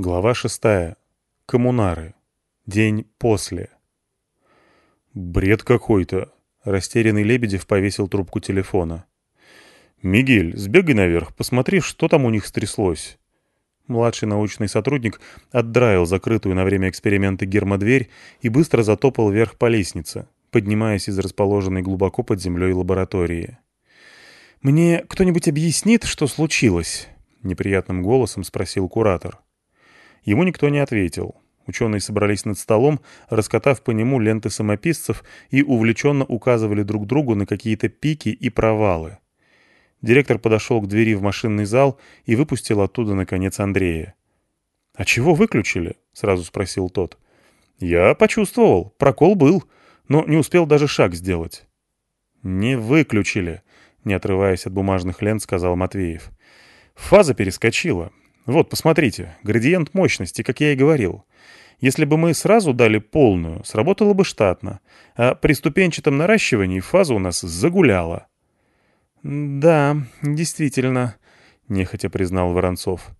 Глава шестая. Коммунары. День после. Бред какой-то. Растерянный Лебедев повесил трубку телефона. «Мигель, сбегай наверх, посмотри, что там у них стряслось». Младший научный сотрудник отдраил закрытую на время эксперимента гермодверь и быстро затопал вверх по лестнице, поднимаясь из расположенной глубоко под землей лаборатории. «Мне кто-нибудь объяснит, что случилось?» — неприятным голосом спросил куратор. Ему никто не ответил. Ученые собрались над столом, раскатав по нему ленты самописцев и увлеченно указывали друг другу на какие-то пики и провалы. Директор подошел к двери в машинный зал и выпустил оттуда, наконец, Андрея. «А чего выключили?» — сразу спросил тот. «Я почувствовал. Прокол был, но не успел даже шаг сделать». «Не выключили», — не отрываясь от бумажных лент, сказал Матвеев. «Фаза перескочила. Вот, посмотрите, градиент мощности, как я и говорил. Если бы мы сразу дали полную, сработало бы штатно, а при ступенчатом наращивании фаза у нас загуляла. «Да, действительно», — нехотя признал Воронцов.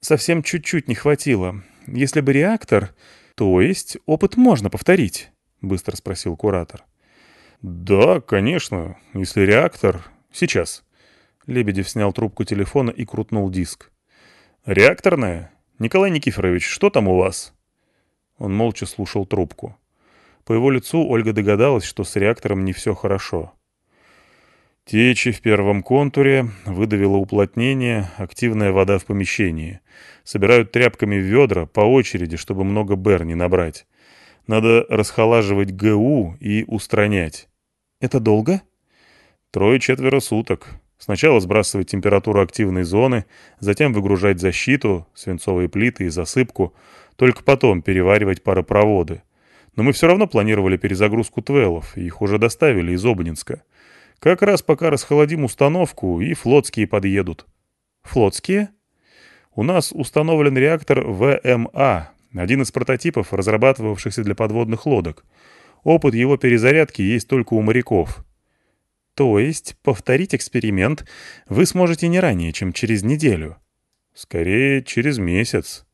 «Совсем чуть-чуть не хватило. Если бы реактор...» «То есть опыт можно повторить?» — быстро спросил куратор. «Да, конечно, если реактор... Сейчас». Лебедев снял трубку телефона и крутнул диск. «Реакторная? Николай Никифорович, что там у вас?» Он молча слушал трубку. По его лицу Ольга догадалась, что с реактором не все хорошо. Течи в первом контуре, выдавило уплотнение, активная вода в помещении. Собирают тряпками ведра по очереди, чтобы много БЭР не набрать. Надо расхолаживать ГУ и устранять. «Это долго?» «Трое-четверо суток. Сначала сбрасывать температуру активной зоны, затем выгружать защиту, свинцовые плиты и засыпку, только потом переваривать паропроводы. Но мы все равно планировали перезагрузку твелов, их уже доставили из Обнинска. Как раз пока расхолодим установку, и флотские подъедут. Флотские? У нас установлен реактор ВМА, один из прототипов, разрабатывавшихся для подводных лодок. Опыт его перезарядки есть только у моряков. То есть повторить эксперимент вы сможете не ранее, чем через неделю. Скорее, через месяц.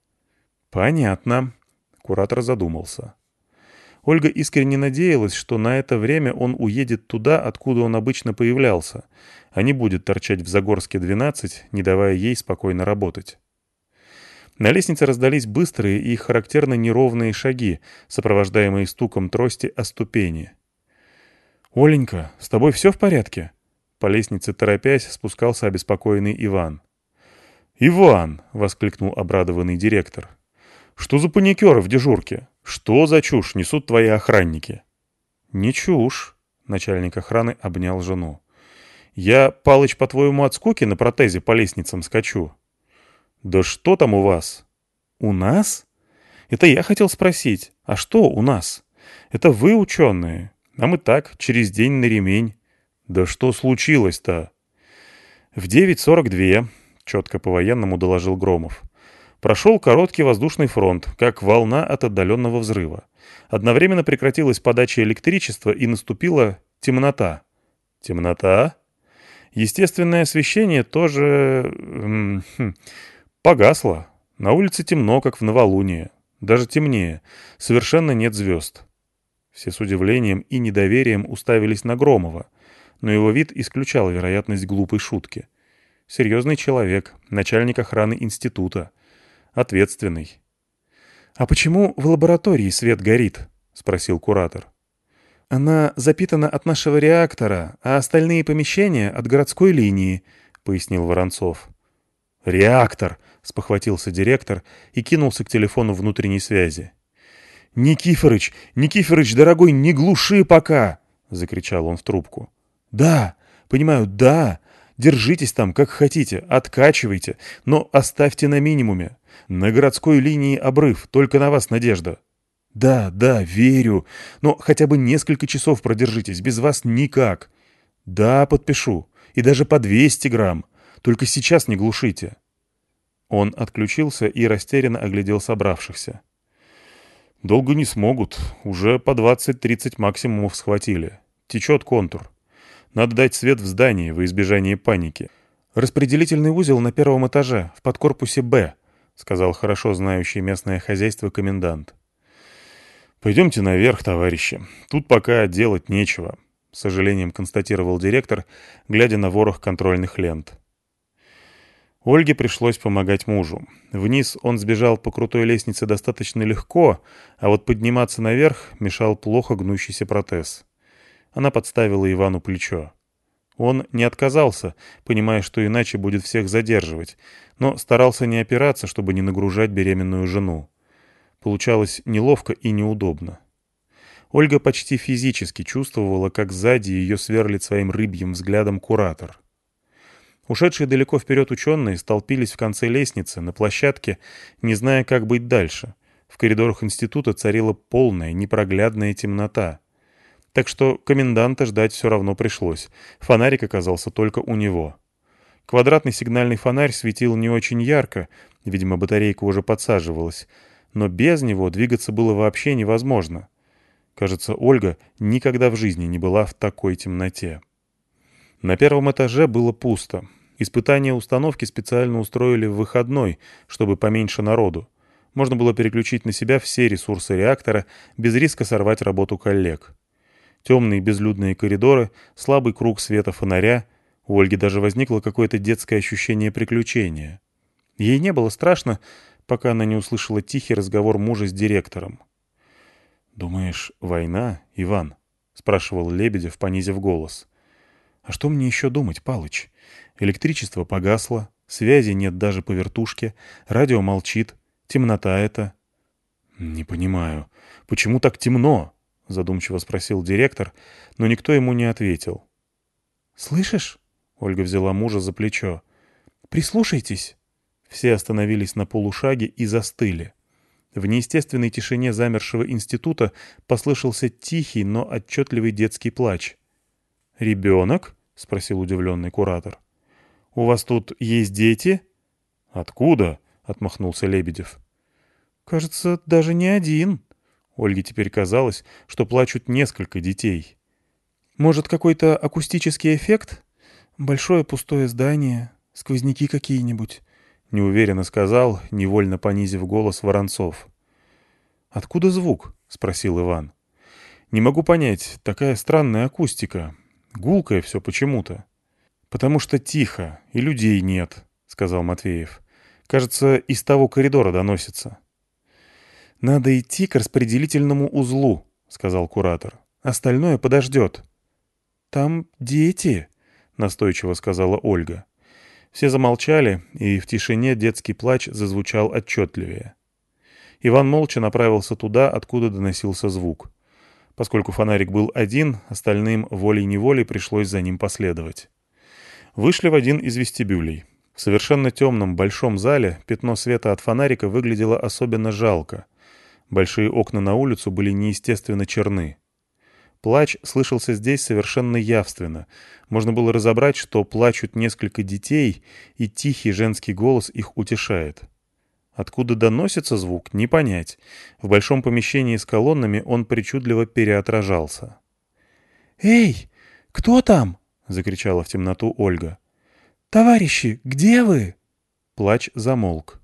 Понятно. Куратор задумался. Ольга искренне надеялась, что на это время он уедет туда, откуда он обычно появлялся, а не будет торчать в Загорске 12, не давая ей спокойно работать. На лестнице раздались быстрые и характерно неровные шаги, сопровождаемые стуком трости о ступени. «Оленька, с тобой все в порядке?» По лестнице, торопясь, спускался обеспокоенный Иван. «Иван!» — воскликнул обрадованный директор. «Что за паникеры в дежурке? Что за чушь несут твои охранники?» «Не чушь», — начальник охраны обнял жену. «Я, Палыч, по-твоему, от скуки на протезе по лестницам скачу?» «Да что там у вас?» «У нас?» «Это я хотел спросить. А что у нас? Это вы, ученые, а мы так, через день на ремень. Да что случилось-то? В 9.42, четко по-военному доложил Громов. Прошел короткий воздушный фронт, как волна от отдаленного взрыва. Одновременно прекратилась подача электричества и наступила темнота. Темнота? Естественное освещение тоже... Хм, погасло. На улице темно, как в новолуние. Даже темнее. Совершенно нет звезд. Все с удивлением и недоверием уставились на Громова, но его вид исключал вероятность глупой шутки. Серьезный человек, начальник охраны института. Ответственный. «А почему в лаборатории свет горит?» — спросил куратор. «Она запитана от нашего реактора, а остальные помещения — от городской линии», — пояснил Воронцов. «Реактор!» — спохватился директор и кинулся к телефону внутренней связи. «Никифорыч, Никифорыч, дорогой, не глуши пока!» — закричал он в трубку. «Да, понимаю, да. Держитесь там, как хотите, откачивайте, но оставьте на минимуме. На городской линии обрыв, только на вас надежда». «Да, да, верю. Но хотя бы несколько часов продержитесь, без вас никак». «Да, подпишу. И даже по 200 грамм. Только сейчас не глушите». Он отключился и растерянно оглядел собравшихся. Долго не смогут. Уже по 20-30 максимумов схватили. Течет контур. Надо дать свет в здании во избежание паники. Распределительный узел на первом этаже, в подкорпусе «Б», — сказал хорошо знающий местное хозяйство комендант. «Пойдемте наверх, товарищи. Тут пока делать нечего», — с сожалением констатировал директор, глядя на ворох контрольных лент. Ольге пришлось помогать мужу. Вниз он сбежал по крутой лестнице достаточно легко, а вот подниматься наверх мешал плохо гнущийся протез. Она подставила Ивану плечо. Он не отказался, понимая, что иначе будет всех задерживать, но старался не опираться, чтобы не нагружать беременную жену. Получалось неловко и неудобно. Ольга почти физически чувствовала, как сзади ее сверлит своим рыбьим взглядом куратор. Ушедшие далеко вперед ученые столпились в конце лестницы, на площадке, не зная, как быть дальше. В коридорах института царила полная, непроглядная темнота. Так что коменданта ждать все равно пришлось. Фонарик оказался только у него. Квадратный сигнальный фонарь светил не очень ярко, видимо, батарейка уже подсаживалась, но без него двигаться было вообще невозможно. Кажется, Ольга никогда в жизни не была в такой темноте. На первом этаже было пусто. Испытание установки специально устроили в выходной, чтобы поменьше народу. Можно было переключить на себя все ресурсы реактора, без риска сорвать работу коллег. Темные безлюдные коридоры, слабый круг света фонаря. У Ольги даже возникло какое-то детское ощущение приключения. Ей не было страшно, пока она не услышала тихий разговор мужа с директором. «Думаешь, война, Иван?» — спрашивал Лебедев, понизив голос. А что мне еще думать, Палыч? Электричество погасло, связи нет даже по вертушке, радио молчит, темнота это. «Не понимаю, почему так темно?» — задумчиво спросил директор, но никто ему не ответил. «Слышишь?» — Ольга взяла мужа за плечо. «Прислушайтесь!» Все остановились на полушаге и застыли. В неестественной тишине замершего института послышался тихий, но отчетливый детский плач. «Ребенок?» — спросил удивленный куратор. «У вас тут есть дети?» «Откуда?» — отмахнулся Лебедев. «Кажется, даже не один». Ольге теперь казалось, что плачут несколько детей. «Может, какой-то акустический эффект? Большое пустое здание, сквозняки какие-нибудь?» — неуверенно сказал, невольно понизив голос Воронцов. «Откуда звук?» — спросил Иван. «Не могу понять, такая странная акустика. Гулкое все почему-то. «Потому что тихо, и людей нет», — сказал Матвеев. «Кажется, из того коридора доносится». «Надо идти к распределительному узлу», — сказал куратор. «Остальное подождет». «Там дети», — настойчиво сказала Ольга. Все замолчали, и в тишине детский плач зазвучал отчетливее. Иван молча направился туда, откуда доносился звук. Поскольку фонарик был один, остальным волей-неволей пришлось за ним последовать. Вышли в один из вестибюлей. В совершенно темном большом зале пятно света от фонарика выглядело особенно жалко. Большие окна на улицу были неестественно черны. Плач слышался здесь совершенно явственно. Можно было разобрать, что плачут несколько детей, и тихий женский голос их утешает. Откуда доносится звук, не понять. В большом помещении с колоннами он причудливо переотражался. «Эй, кто там?» — закричала в темноту Ольга. «Товарищи, где вы?» Плач замолк.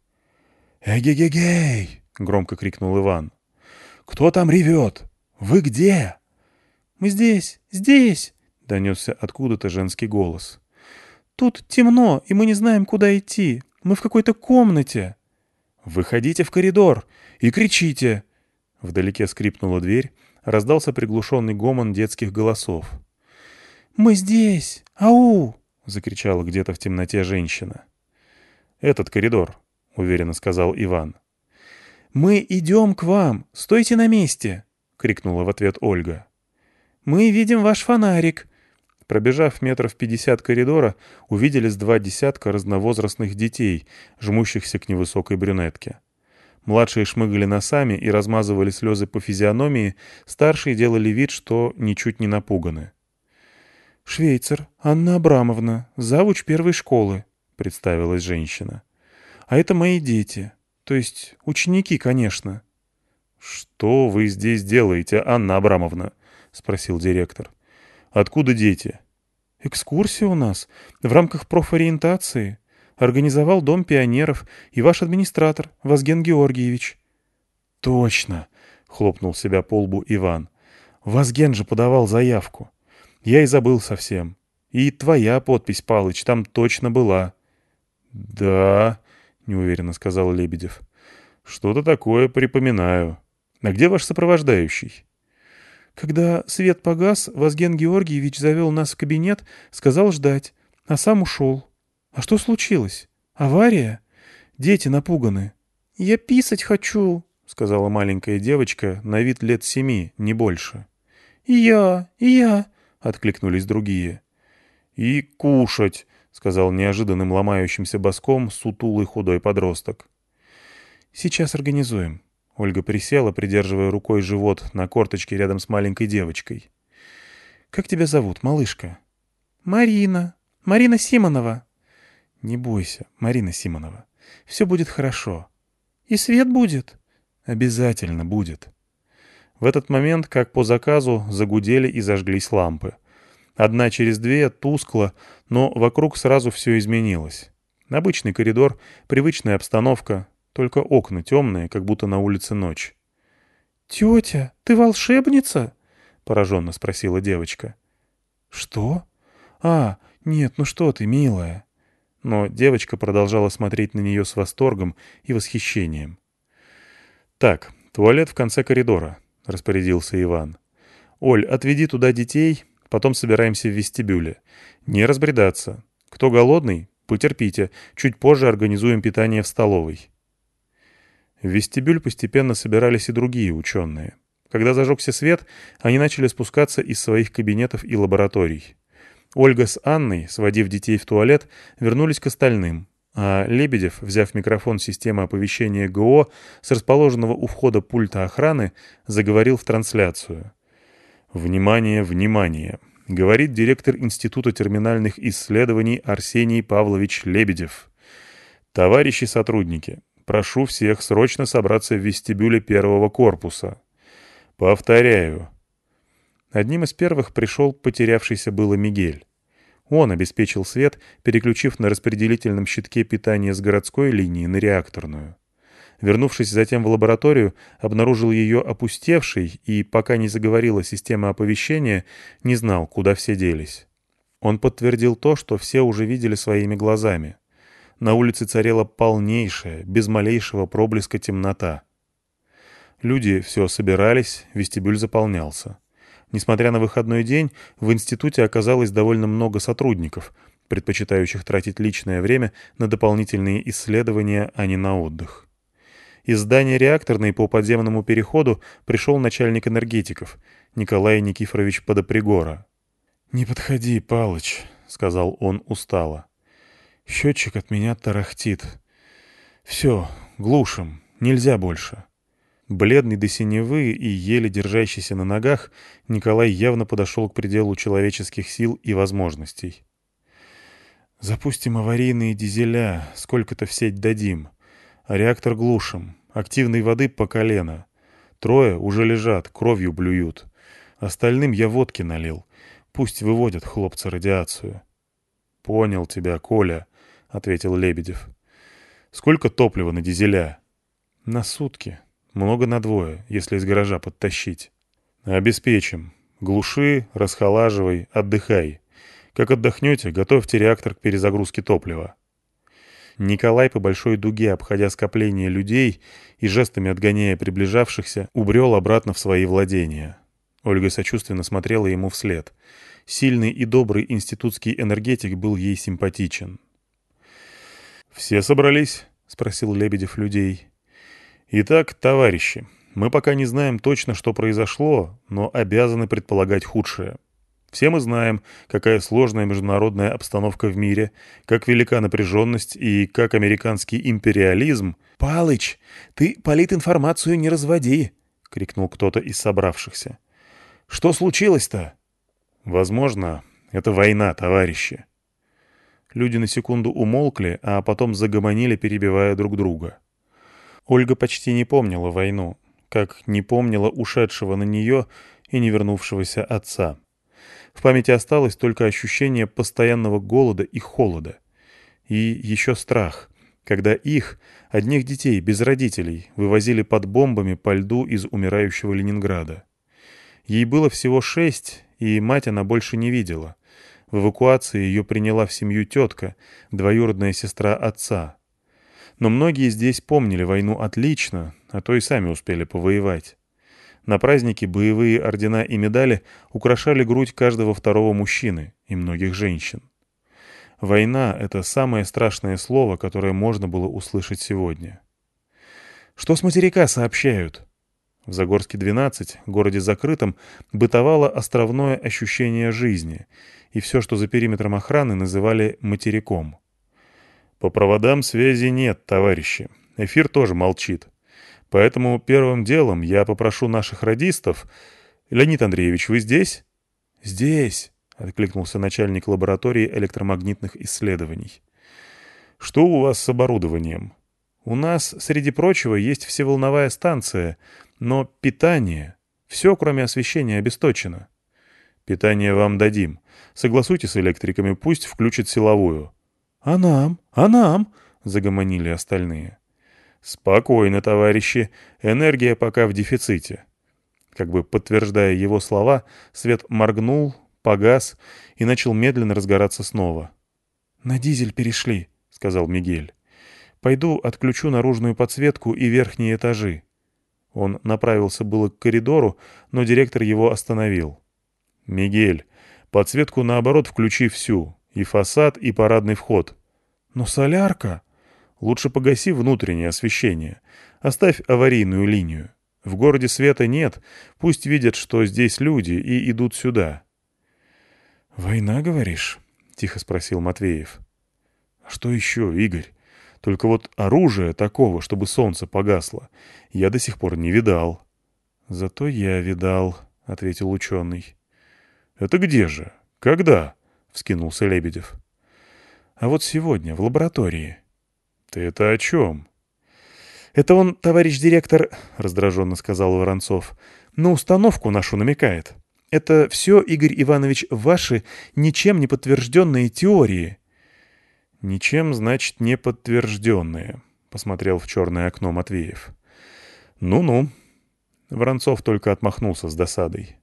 «Эгегегей!» — громко крикнул Иван. «Кто там ревет? Вы где?» «Мы здесь, здесь!» — донесся откуда-то женский голос. «Тут темно, и мы не знаем, куда идти. Мы в какой-то комнате». «Выходите в коридор и кричите!» Вдалеке скрипнула дверь, раздался приглушенный гомон детских голосов. «Мы здесь! Ау!» — закричала где-то в темноте женщина. «Этот коридор», — уверенно сказал Иван. «Мы идем к вам! Стойте на месте!» — крикнула в ответ Ольга. «Мы видим ваш фонарик!» Пробежав метров пятьдесят коридора, увидели с два десятка разновозрастных детей, жмущихся к невысокой брюнетке. Младшие шмыгали носами и размазывали слезы по физиономии, старшие делали вид, что ничуть не напуганы. «Швейцар, Анна Абрамовна, завуч первой школы», — представилась женщина. «А это мои дети. То есть ученики, конечно». «Что вы здесь делаете, Анна Абрамовна?» — спросил директор. Откуда дети? Экскурсия у нас. В рамках профориентации. организовал Дом пионеров и ваш администратор, Возген Георгиевич». «Точно!» — хлопнул себя по лбу Иван. «Возген же подавал заявку. Я и забыл совсем. И твоя подпись, Палыч, там точно была». «Да», — неуверенно сказал Лебедев. «Что-то такое припоминаю. А где ваш сопровождающий?» Когда свет погас, Возген Георгиевич завел нас в кабинет, сказал ждать, а сам ушел. А что случилось? Авария? Дети напуганы. «Я писать хочу», — сказала маленькая девочка, на вид лет семи, не больше. «И я, и я», — откликнулись другие. «И кушать», — сказал неожиданным ломающимся боском сутулый худой подросток. «Сейчас организуем». Ольга присела, придерживая рукой живот на корточке рядом с маленькой девочкой. «Как тебя зовут, малышка?» «Марина. Марина Симонова». «Не бойся, Марина Симонова. Все будет хорошо». «И свет будет?» «Обязательно будет». В этот момент, как по заказу, загудели и зажглись лампы. Одна через две, тускло, но вокруг сразу все изменилось. Обычный коридор, привычная обстановка, только окна темные, как будто на улице ночь. «Тетя, ты волшебница?» — пораженно спросила девочка. «Что? А, нет, ну что ты, милая!» Но девочка продолжала смотреть на нее с восторгом и восхищением. «Так, туалет в конце коридора», — распорядился Иван. «Оль, отведи туда детей, Потом собираемся в вестибюле. Не разбредаться. Кто голодный, потерпите. Чуть позже организуем питание в столовой. В вестибюль постепенно собирались и другие ученые. Когда зажегся свет, они начали спускаться из своих кабинетов и лабораторий. Ольга с Анной, сводив детей в туалет, вернулись к остальным, а Лебедев, взяв микрофон системы оповещения ГО с расположенного у входа пульта охраны, заговорил в трансляцию. «Внимание, внимание!» — говорит директор Института терминальных исследований Арсений Павлович Лебедев. «Товарищи сотрудники, прошу всех срочно собраться в вестибюле первого корпуса. Повторяю». Одним из первых пришел потерявшийся было Мигель. Он обеспечил свет, переключив на распределительном щитке питание с городской линии на реакторную. Вернувшись затем в лабораторию, обнаружил ее опустевшей и, пока не заговорила система оповещения, не знал, куда все делись. Он подтвердил то, что все уже видели своими глазами. На улице царела полнейшая, без малейшего проблеска темнота. Люди все собирались, вестибюль заполнялся. Несмотря на выходной день, в институте оказалось довольно много сотрудников, предпочитающих тратить личное время на дополнительные исследования, а не на отдых. Из здания реакторной по подземному переходу пришел начальник энергетиков, Николай Никифорович Подопригора. «Не подходи, Палыч», — сказал он устало. «Счетчик от меня тарахтит. Все, глушим, нельзя больше». Бледный до синевы и еле держащийся на ногах, Николай явно подошел к пределу человеческих сил и возможностей. «Запустим аварийные дизеля, сколько-то в сеть дадим. Реактор глушим. Активной воды по колено. Трое уже лежат, кровью блюют. Остальным я водки налил. Пусть выводят хлопцы радиацию. — Понял тебя, Коля, — ответил Лебедев. — Сколько топлива на дизеля? — На сутки. Много на двое, если из гаража подтащить. — Обеспечим. Глуши, расхолаживай, отдыхай. Как отдохнете, готовьте реактор к перезагрузке топлива. Николай по большой дуге, обходя скопление людей и жестами отгоняя приближавшихся, убрел обратно в свои владения. Ольга сочувственно смотрела ему вслед. Сильный и добрый институтский энергетик был ей симпатичен. «Все собрались?» — спросил Лебедев людей. «Итак, товарищи, мы пока не знаем точно, что произошло, но обязаны предполагать худшее. Все мы знаем, какая сложная международная обстановка в мире, как велика напряженность и как американский империализм... «Палыч, ты политинформацию не разводи!» — крикнул кто-то из собравшихся. «Что случилось-то?» «Возможно, это война, товарищи». Люди на секунду умолкли, а потом загомонили, перебивая друг друга. Ольга почти не помнила войну, как не помнила ушедшего на нее и не вернувшегося отца. В памяти осталось только ощущение постоянного голода и холода. И еще страх, когда их, одних детей, без родителей, вывозили под бомбами по льду из умирающего Ленинграда. Ей было всего шесть, и мать она больше не видела. В эвакуации ее приняла в семью тетка, двоюродная сестра отца. Но многие здесь помнили войну отлично, а то и сами успели повоевать. На празднике боевые ордена и медали украшали грудь каждого второго мужчины и многих женщин. Война — это самое страшное слово, которое можно было услышать сегодня. «Что с материка сообщают?» В Загорске-12, городе закрытом, бытовало островное ощущение жизни, и все, что за периметром охраны, называли материком. «По проводам связи нет, товарищи. Эфир тоже молчит. Поэтому первым делом я попрошу наших радистов... Леонид Андреевич, вы здесь?» «Здесь», — откликнулся начальник лаборатории электромагнитных исследований. «Что у вас с оборудованием?» «У нас, среди прочего, есть всеволновая станция, но питание... Все, кроме освещения, обесточено». «Питание вам дадим. Согласуйте с электриками, пусть включат силовую». «А нам? А нам?» — загомонили остальные. «Спокойно, товарищи, энергия пока в дефиците». Как бы подтверждая его слова, свет моргнул, погас и начал медленно разгораться снова. «На дизель перешли», — сказал Мигель. «Пойду отключу наружную подсветку и верхние этажи». Он направился было к коридору, но директор его остановил. «Мигель, подсветку наоборот включи всю, и фасад, и парадный вход». «Но солярка...» Лучше погаси внутреннее освещение. Оставь аварийную линию. В городе света нет, пусть видят, что здесь люди, и идут сюда». «Война, говоришь?» — тихо спросил Матвеев. «А что еще, Игорь? Только вот оружия такого, чтобы солнце погасло, я до сих пор не видал». «Зато я видал», — ответил ученый. «Это где же? Когда?» — вскинулся Лебедев. «А вот сегодня, в лаборатории». «Ты это о чем?» «Это он, товарищ директор», — раздраженно сказал Воронцов, — «на установку нашу намекает. Это все, Игорь Иванович, ваши ничем не подтвержденные теории». «Ничем, значит, не подтвержденные», — посмотрел в черное окно Матвеев. «Ну-ну». Воронцов только отмахнулся с досадой.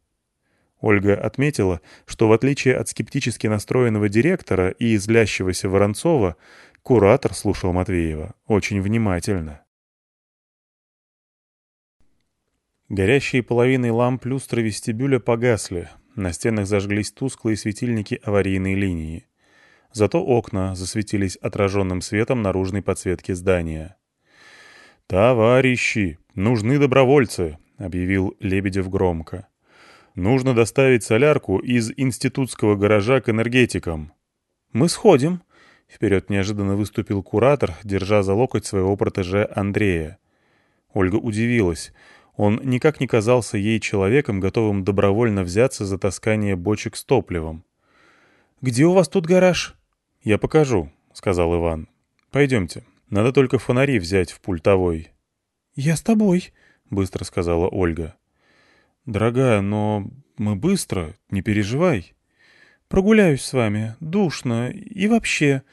Ольга отметила, что в отличие от скептически настроенного директора и злящегося Воронцова, Куратор слушал Матвеева очень внимательно. Горящие половины ламп люстры вестибюля погасли, на стенах зажглись тусклые светильники аварийной линии. Зато окна засветились отраженным светом наружной подсветки здания. «Товарищи, нужны добровольцы!» — объявил Лебедев громко. «Нужно доставить солярку из институтского гаража к энергетикам». «Мы сходим», Вперед неожиданно выступил куратор, держа за локоть своего протеже Андрея. Ольга удивилась. Он никак не казался ей человеком, готовым добровольно взяться за таскание бочек с топливом. «Где у вас тут гараж?» «Я покажу», — сказал Иван. «Пойдемте. Надо только фонари взять в пультовой». «Я с тобой», — быстро сказала Ольга. «Дорогая, но мы быстро, не переживай». Прогуляюсь с вами. Душно. И вообще...»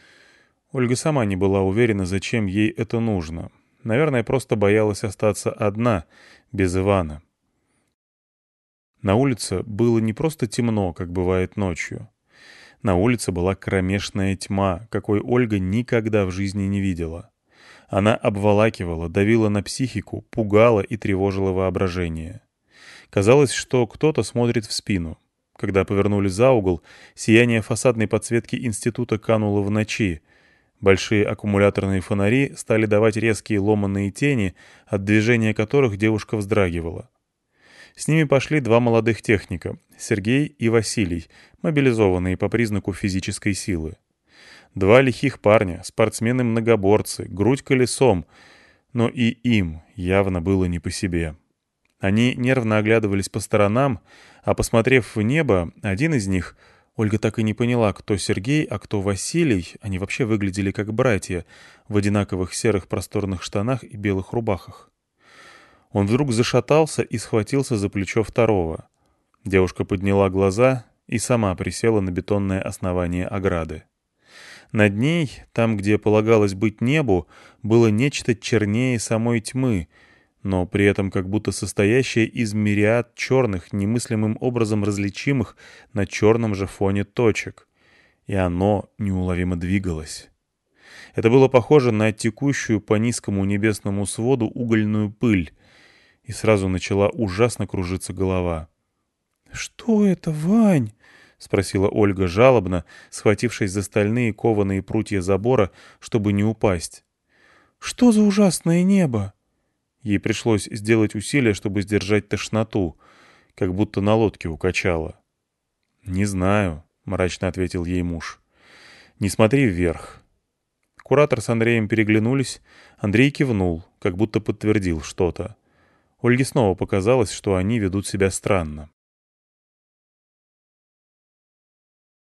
Ольга сама не была уверена, зачем ей это нужно. Наверное, просто боялась остаться одна, без Ивана. На улице было не просто темно, как бывает ночью. На улице была кромешная тьма, какой Ольга никогда в жизни не видела. Она обволакивала, давила на психику, пугала и тревожила воображение. Казалось, что кто-то смотрит в спину, когда повернули за угол, сияние фасадной подсветки института кануло в ночи. Большие аккумуляторные фонари стали давать резкие ломанные тени, от движения которых девушка вздрагивала. С ними пошли два молодых техника — Сергей и Василий, мобилизованные по признаку физической силы. Два лихих парня, спортсмены-многоборцы, грудь колесом, но и им явно было не по себе. Они нервно оглядывались по сторонам, а посмотрев в небо, один из них, Ольга так и не поняла, кто Сергей, а кто Василий, они вообще выглядели как братья, в одинаковых серых просторных штанах и белых рубахах. Он вдруг зашатался и схватился за плечо второго. Девушка подняла глаза и сама присела на бетонное основание ограды. Над ней, там, где полагалось быть небу, было нечто чернее самой тьмы, но при этом как будто состоящее из мириад черных, немыслимым образом различимых на черном же фоне точек. И оно неуловимо двигалось. Это было похоже на текущую по низкому небесному своду угольную пыль, и сразу начала ужасно кружиться голова. «Что это, Вань?» — спросила Ольга жалобно, схватившись за стальные кованые прутья забора, чтобы не упасть. «Что за ужасное небо?» Ей пришлось сделать усилие, чтобы сдержать тошноту, как будто на лодке укачала. «Не знаю», — мрачно ответил ей муж. «Не смотри вверх». Куратор с Андреем переглянулись, Андрей кивнул, как будто подтвердил что-то. Ольге снова показалось, что они ведут себя странно.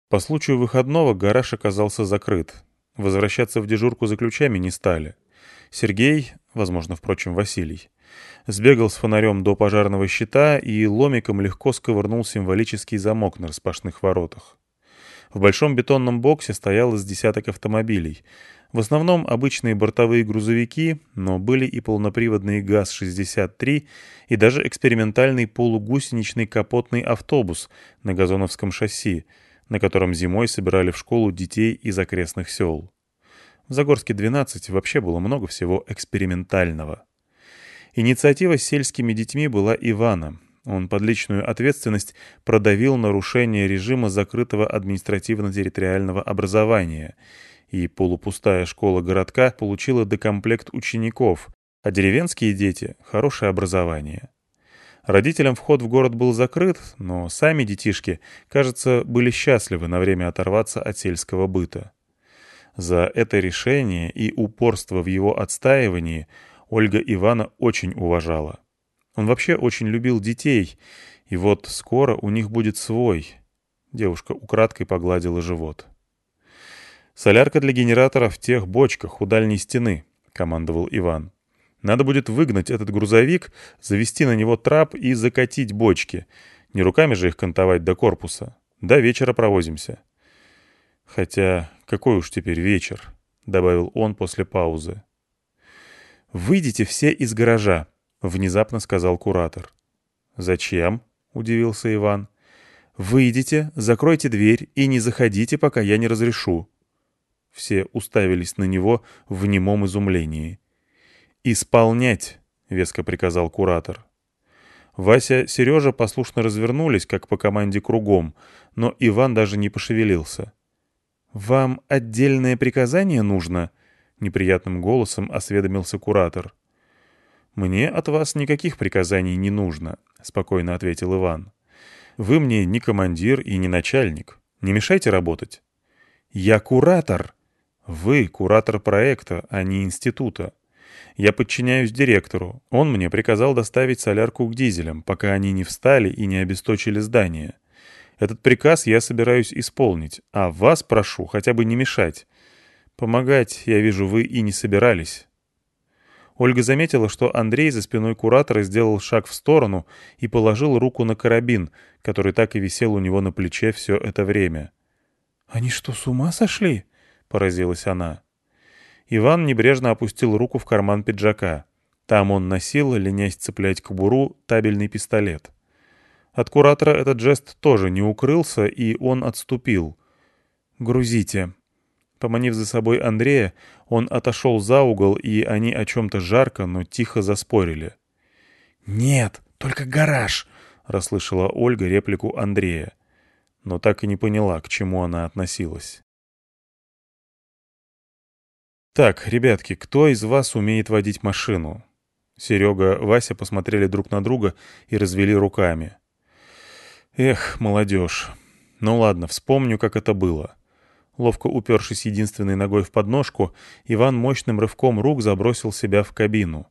По случаю выходного гараж оказался закрыт. Возвращаться в дежурку за ключами не стали. Сергей, возможно, впрочем, Василий, сбегал с фонарем до пожарного щита и ломиком легко сковырнул символический замок на распашных воротах. В большом бетонном боксе стояло с десяток автомобилей. В основном обычные бортовые грузовики, но были и полноприводные ГАЗ-63 и даже экспериментальный полугусеничный капотный автобус на газоновском шасси — на котором зимой собирали в школу детей из окрестных сел. В Загорске 12 вообще было много всего экспериментального. Инициатива с сельскими детьми была Ивана. Он под личную ответственность продавил нарушение режима закрытого административно-территориального образования, и полупустая школа городка получила докомплект учеников, а деревенские дети — хорошее образование. Родителям вход в город был закрыт, но сами детишки, кажется, были счастливы на время оторваться от сельского быта. За это решение и упорство в его отстаивании Ольга Ивана очень уважала. Он вообще очень любил детей, и вот скоро у них будет свой. Девушка украдкой погладила живот. «Солярка для генератора в тех бочках у дальней стены», — командовал Иван. Надо будет выгнать этот грузовик, завести на него трап и закатить бочки. Не руками же их кантовать до корпуса. До вечера провозимся. Хотя, какой уж теперь вечер, — добавил он после паузы. «Выйдите все из гаража», — внезапно сказал куратор. «Зачем?» — удивился Иван. «Выйдите, закройте дверь и не заходите, пока я не разрешу». Все уставились на него в немом изумлении. «Исполнять!» — веско приказал куратор. Вася, Сережа послушно развернулись, как по команде кругом, но Иван даже не пошевелился. «Вам отдельное приказание нужно?» — неприятным голосом осведомился куратор. «Мне от вас никаких приказаний не нужно», — спокойно ответил Иван. «Вы мне не командир и не начальник. Не мешайте работать». «Я куратор». «Вы куратор проекта, а не института. Я подчиняюсь директору. Он мне приказал доставить солярку к дизелям, пока они не встали и не обесточили здание. Этот приказ я собираюсь исполнить, а вас прошу хотя бы не мешать. Помогать, я вижу, вы и не собирались». Ольга заметила, что Андрей за спиной куратора сделал шаг в сторону и положил руку на карабин, который так и висел у него на плече все это время. «Они что, с ума сошли?» — поразилась она. Иван небрежно опустил руку в карман пиджака. Там он носил, ленясь цеплять кобуру, табельный пистолет. От куратора этот жест тоже не укрылся, и он отступил. «Грузите». Поманив за собой Андрея, он отошел за угол, и они о чем-то жарко, но тихо заспорили. «Нет, только гараж!» — расслышала Ольга реплику Андрея. Но так и не поняла, к чему она относилась. «Так, ребятки, кто из вас умеет водить машину?» Серега, Вася посмотрели друг на друга и развели руками. «Эх, молодежь. Ну ладно, вспомню, как это было». Ловко упершись единственной ногой в подножку, Иван мощным рывком рук забросил себя в кабину.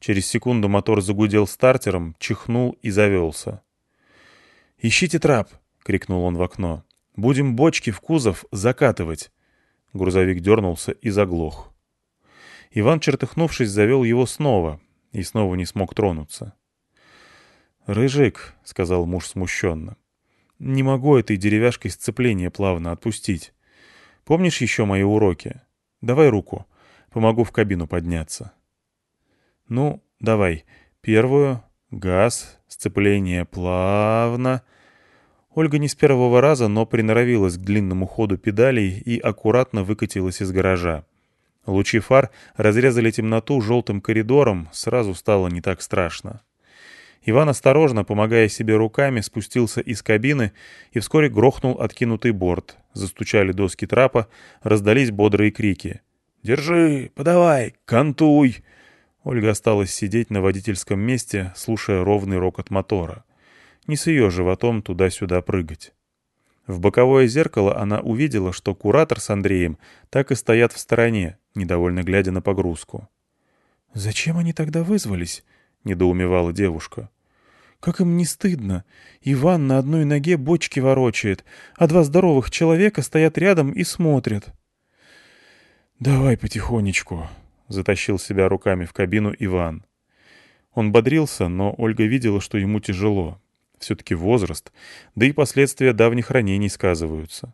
Через секунду мотор загудел стартером, чихнул и завелся. «Ищите трап!» — крикнул он в окно. «Будем бочки в кузов закатывать. Грузовик дернулся и заглох. Иван, чертыхнувшись, завел его снова и снова не смог тронуться. «Рыжик», — сказал муж смущенно, — «не могу этой деревяшкой сцепление плавно отпустить. Помнишь еще мои уроки? Давай руку. Помогу в кабину подняться. Ну, давай. Первую. Газ. Сцепление плавно. Ольга не с первого раза, но приноровилась к длинному ходу педалей и аккуратно выкатилась из гаража. Лучи фар разрезали темноту желтым коридором, сразу стало не так страшно. Иван осторожно, помогая себе руками, спустился из кабины и вскоре грохнул откинутый борт. Застучали доски трапа, раздались бодрые крики. «Держи! Подавай! Кантуй!» Ольга осталась сидеть на водительском месте, слушая ровный рокот мотора. Не с ее животом туда-сюда прыгать. В боковое зеркало она увидела, что куратор с Андреем так и стоят в стороне, недовольно глядя на погрузку. «Зачем они тогда вызвались?» — недоумевала девушка. «Как им не стыдно? Иван на одной ноге бочки ворочает, а два здоровых человека стоят рядом и смотрят». «Давай потихонечку», — затащил себя руками в кабину Иван. Он бодрился, но Ольга видела, что ему тяжело. Все-таки возраст, да и последствия давних ранений сказываются.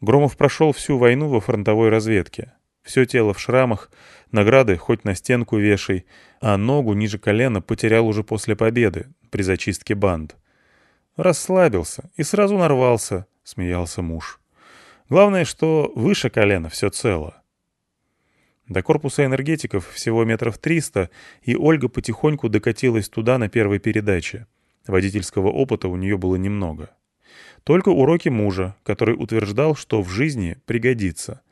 Громов прошел всю войну во фронтовой разведке. Все тело в шрамах, награды хоть на стенку вешай, а ногу ниже колена потерял уже после победы, при зачистке банд. «Расслабился и сразу нарвался», — смеялся муж. «Главное, что выше колена все цело». До корпуса энергетиков всего метров триста, и Ольга потихоньку докатилась туда на первой передаче. Водительского опыта у нее было немного. Только уроки мужа, который утверждал, что в жизни пригодится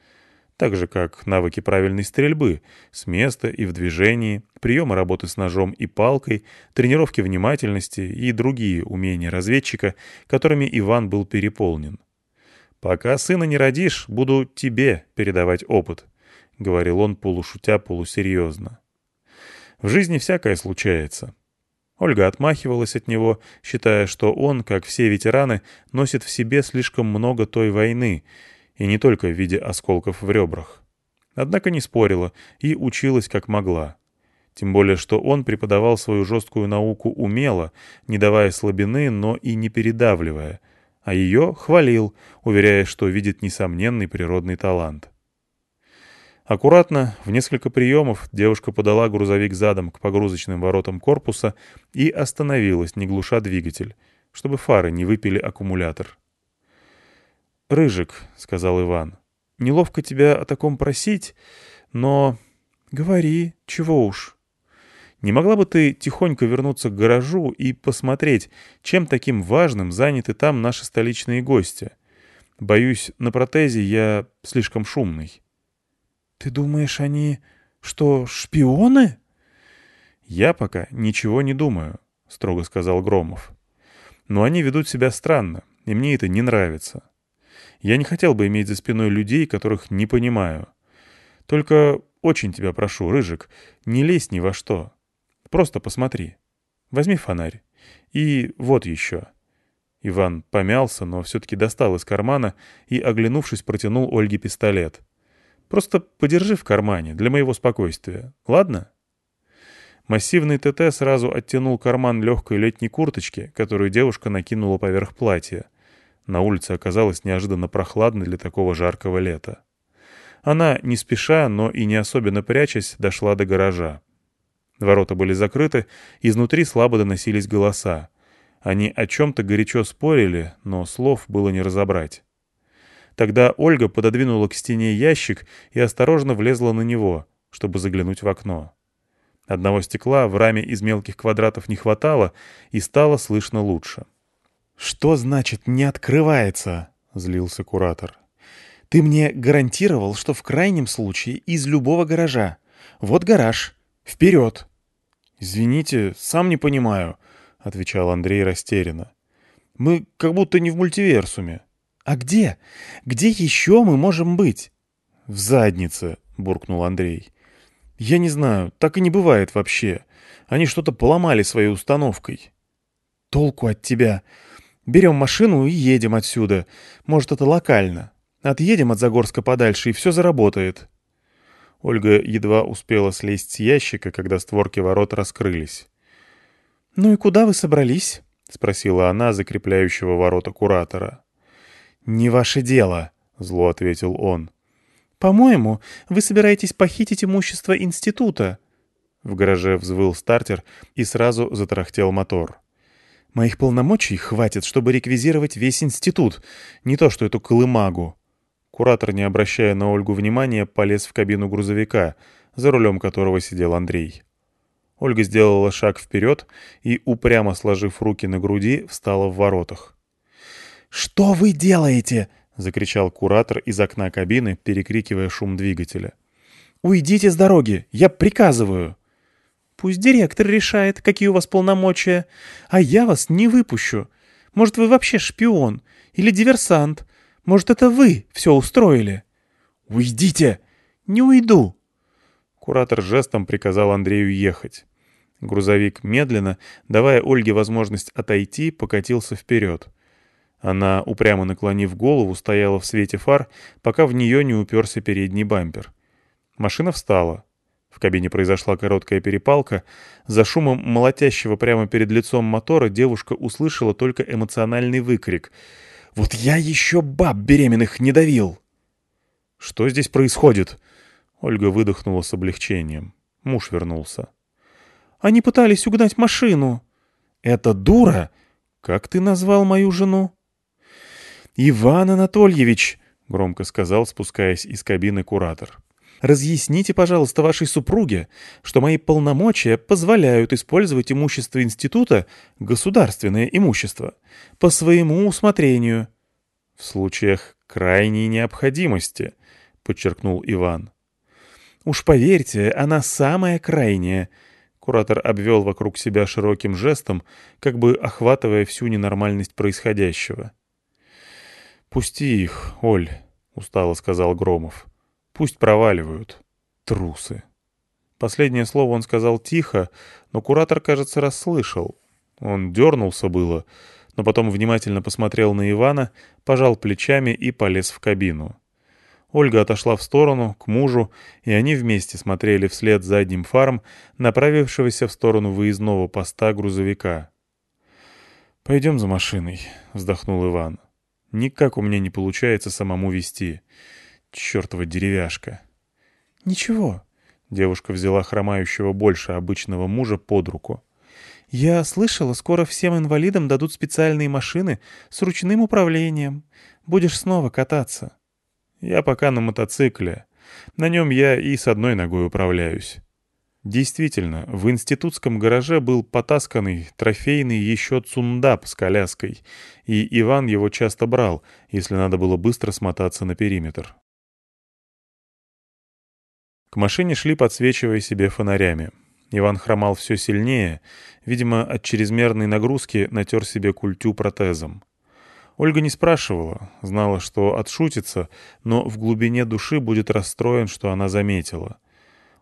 так же как навыки правильной стрельбы, с места и в движении, приемы работы с ножом и палкой, тренировки внимательности и другие умения разведчика, которыми Иван был переполнен. «Пока сына не родишь, буду тебе передавать опыт», — говорил он полушутя полусерьезно. В жизни всякое случается. Ольга отмахивалась от него, считая, что он, как все ветераны, носит в себе слишком много той войны — и не только в виде осколков в ребрах. Однако не спорила и училась как могла. Тем более, что он преподавал свою жесткую науку умело, не давая слабины, но и не передавливая, а ее хвалил, уверяя, что видит несомненный природный талант. Аккуратно, в несколько приемов, девушка подала грузовик задом к погрузочным воротам корпуса и остановилась, не глуша двигатель, чтобы фары не выпили аккумулятор. «Рыжик», — сказал Иван, — «неловко тебя о таком просить, но...» «Говори, чего уж». «Не могла бы ты тихонько вернуться к гаражу и посмотреть, чем таким важным заняты там наши столичные гости? Боюсь, на протезе я слишком шумный». «Ты думаешь, они... что, шпионы?» «Я пока ничего не думаю», — строго сказал Громов. «Но они ведут себя странно, и мне это не нравится. Я не хотел бы иметь за спиной людей, которых не понимаю. Только очень тебя прошу, Рыжик, не лезь ни во что. Просто посмотри. Возьми фонарь. И вот еще». Иван помялся, но все-таки достал из кармана и, оглянувшись, протянул Ольге пистолет. «Просто подержи в кармане, для моего спокойствия. Ладно?» Массивный ТТ сразу оттянул карман легкой летней курточки, которую девушка накинула поверх платья. На улице оказалось неожиданно прохладно для такого жаркого лета. Она, не спеша, но и не особенно прячась, дошла до гаража. Ворота были закрыты, изнутри слабо доносились голоса. Они о чем-то горячо спорили, но слов было не разобрать. Тогда Ольга пододвинула к стене ящик и осторожно влезла на него, чтобы заглянуть в окно. Одного стекла в раме из мелких квадратов не хватало, и стало слышно лучше. — «Что значит «не открывается»?» — злился куратор. «Ты мне гарантировал, что в крайнем случае из любого гаража. Вот гараж. Вперед!» «Извините, сам не понимаю», — отвечал Андрей растерянно. «Мы как будто не в мультиверсуме». «А где? Где еще мы можем быть?» «В заднице», — буркнул Андрей. «Я не знаю, так и не бывает вообще. Они что-то поломали своей установкой». «Толку от тебя. Берем машину и едем отсюда. Может, это локально. Отъедем от Загорска подальше, и все заработает». Ольга едва успела слезть с ящика, когда створки ворот раскрылись. «Ну и куда вы собрались?» — спросила она закрепляющего ворота куратора. «Не ваше дело», —— зло ответил он. «По-моему, вы собираетесь похитить имущество института». В гараже взвыл стартер и сразу затарахтел мотор. «Моих полномочий хватит, чтобы реквизировать весь институт, не то что эту колымагу». Куратор, не обращая на Ольгу внимания, полез в кабину грузовика, за рулем которого сидел Андрей. Ольга сделала шаг вперед и, упрямо сложив руки на груди, встала в воротах. «Что вы делаете?» — закричал куратор из окна кабины, перекрикивая шум двигателя. «Уйдите с дороги! Я приказываю!» «Пусть директор решает, какие у вас полномочия, а я вас не выпущу. Может, вы вообще шпион или диверсант? Может, это вы все устроили?» «Уйдите!» «Не уйду!» Куратор жестом приказал Андрею ехать. Грузовик медленно, давая Ольге возможность отойти, покатился вперед. Она, упрямо наклонив голову, стояла в свете фар, пока в нее не уперся передний бампер. Машина встала. В кабине произошла короткая перепалка. За шумом молотящего прямо перед лицом мотора девушка услышала только эмоциональный выкрик. «Вот я еще баб беременных не давил!» «Что здесь происходит?» Ольга выдохнула с облегчением. Муж вернулся. «Они пытались угнать машину». «Это дура? Как ты назвал мою жену?» «Иван Анатольевич», — громко сказал, спускаясь из кабины куратор. «Разъясните, пожалуйста, вашей супруге, что мои полномочия позволяют использовать имущество института, государственное имущество, по своему усмотрению». «В случаях крайней необходимости», — подчеркнул Иван. «Уж поверьте, она самая крайняя», — куратор обвел вокруг себя широким жестом, как бы охватывая всю ненормальность происходящего. «Пусти их, Оль», — устало сказал Громов. «Пусть проваливают. Трусы». Последнее слово он сказал тихо, но куратор, кажется, расслышал. Он дернулся было, но потом внимательно посмотрел на Ивана, пожал плечами и полез в кабину. Ольга отошла в сторону, к мужу, и они вместе смотрели вслед задним фарм, направившегося в сторону выездного поста грузовика. «Пойдем за машиной», — вздохнул Иван. Никак у меня не получается самому вести. Чёртова деревяшка. «Ничего», — девушка взяла хромающего больше обычного мужа под руку. «Я слышала, скоро всем инвалидам дадут специальные машины с ручным управлением. Будешь снова кататься». «Я пока на мотоцикле. На нем я и с одной ногой управляюсь». Действительно, в институтском гараже был потасканный, трофейный еще цундап с коляской, и Иван его часто брал, если надо было быстро смотаться на периметр. К машине шли, подсвечивая себе фонарями. Иван хромал все сильнее, видимо, от чрезмерной нагрузки натер себе культю протезом. Ольга не спрашивала, знала, что отшутится, но в глубине души будет расстроен, что она заметила —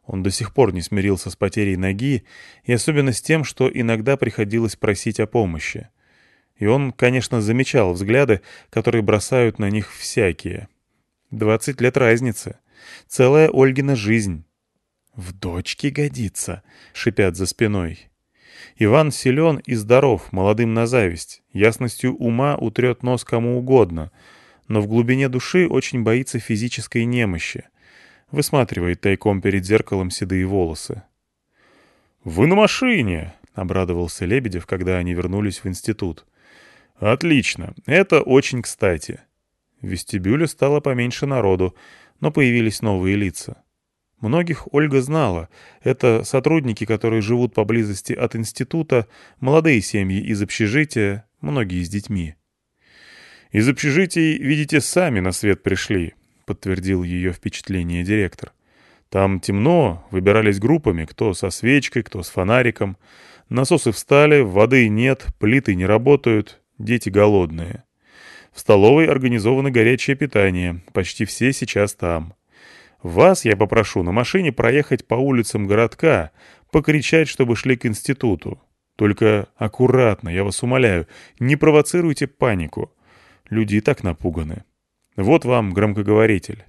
он до сих пор не смирился с потерей ноги, и особенно с тем, что иногда приходилось просить о помощи. И он, конечно, замечал взгляды, которые бросают на них всякие. Двадцать лет разницы. Целая Ольгина жизнь. «В дочке годится», — шипят за спиной. Иван силен и здоров, молодым на зависть, ясностью ума утрет нос кому угодно, но в глубине души очень боится физической немощи — высматривает тайком перед зеркалом седые волосы. «Вы на машине!» — обрадовался Лебедев, когда они вернулись в институт. «Отлично. Это очень кстати». В вестибюле стало поменьше народу, но появились новые лица. Многих Ольга знала. Это сотрудники, которые живут поблизости от института, молодые семьи из общежития, многие с детьми. «Из общежитий, видите, сами на свет пришли подтвердил ее впечатление директор. Там темно, выбирались группами, кто со свечкой, кто с фонариком. Насосы встали, воды нет, плиты не работают, дети голодные. В столовой организовано горячее питание, почти все сейчас там. Вас я попрошу на машине проехать по улицам городка, покричать, чтобы шли к институту. Только аккуратно, я вас умоляю, не провоцируйте панику. Люди так напуганы. Вот вам громкоговоритель».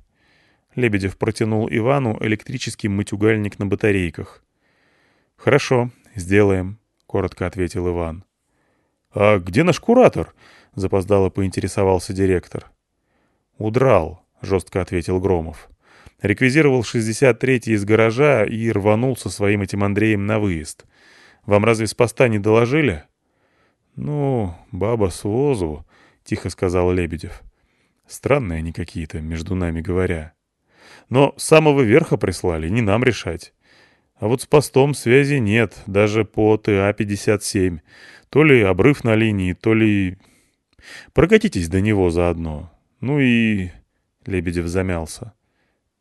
Лебедев протянул Ивану электрический матюгальник на батарейках. «Хорошо, сделаем», — коротко ответил Иван. «А где наш куратор?» — запоздало поинтересовался директор. «Удрал», — жестко ответил Громов. Реквизировал 63-й из гаража и рванул со своим этим Андреем на выезд. Вам разве с поста не доложили? «Ну, баба с возу», — тихо сказал Лебедев. «Странные они какие-то, между нами говоря. Но самого верха прислали, не нам решать. А вот с постом связи нет, даже по ТА-57. То ли обрыв на линии, то ли... Прокатитесь до него заодно. Ну и...» Лебедев замялся.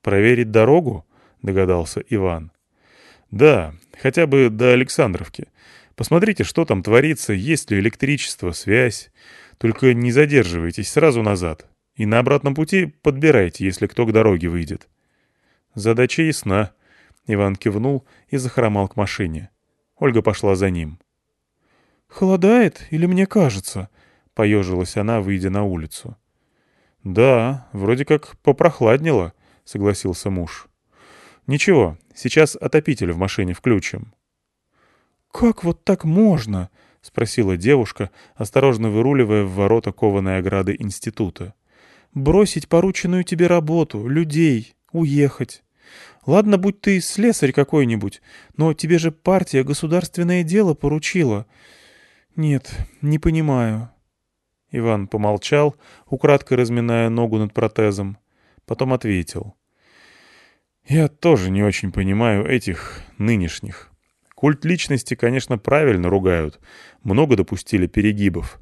«Проверить дорогу?» — догадался Иван. «Да, хотя бы до Александровки. Посмотрите, что там творится, есть ли электричество, связь. Только не задерживайтесь, сразу назад. И на обратном пути подбирайте, если кто к дороге выйдет». «Задача ясна», — Иван кивнул и захромал к машине. Ольга пошла за ним. «Холодает или мне кажется?» — поежилась она, выйдя на улицу. «Да, вроде как попрохладнело», — согласился муж. «Ничего, сейчас отопитель в машине включим». «Как вот так можно?» — спросила девушка, осторожно выруливая в ворота кованой ограды института. «Бросить порученную тебе работу, людей, уехать. Ладно, будь ты слесарь какой-нибудь, но тебе же партия государственное дело поручила. Нет, не понимаю». Иван помолчал, украдкой разминая ногу над протезом. Потом ответил. «Я тоже не очень понимаю этих нынешних. Культ личности, конечно, правильно ругают. Много допустили перегибов.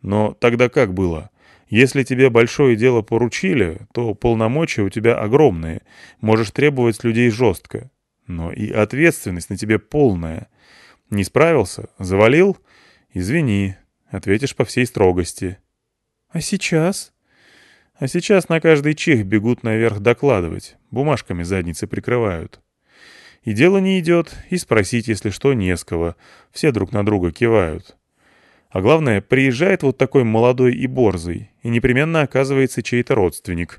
Но тогда как было? Если тебе большое дело поручили, то полномочия у тебя огромные. Можешь требовать с людей жестко. Но и ответственность на тебе полная. Не справился? Завалил? Извини. Ответишь по всей строгости. А сейчас? А сейчас на каждый чих бегут наверх докладывать. Бумажками задницы прикрывают. И дело не идет, и спросить, если что, не с кого. Все друг на друга кивают. А главное, приезжает вот такой молодой и борзый, и непременно оказывается чей-то родственник.